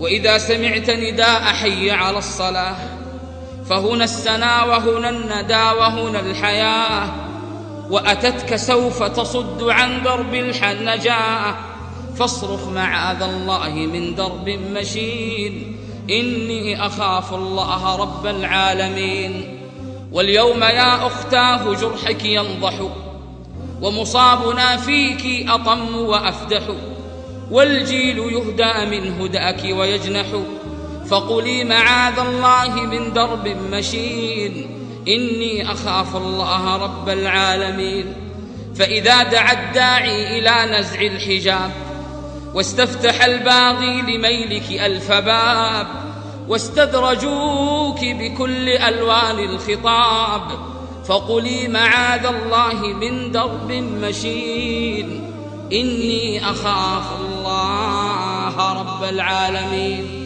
وإذا سمعت نداء حي على الصلاة. فهنا السنا وهنا الندى وهنا الحياة وأتتك سوف تصد عن درب النجاة فاصرخ معاذ الله من درب مشين. إني أخاف الله رب العالمين. واليوم يا أختاه جرحك ينضح. ومصابنا فيك أطم وأفدح. والجيل يهدى من هدأك ويجنح. فقلي معاذ الله من درب مشين. إني أخاف الله رب العالمين. فإذا دعا الداعي إلى نزع الحجاب واستفتح الباغي لميلك ألف باب واستدرجوك بكل ألوان الخطاب. فقلي معاذ الله من درب مشين. إني أخاف الله رب العالمين.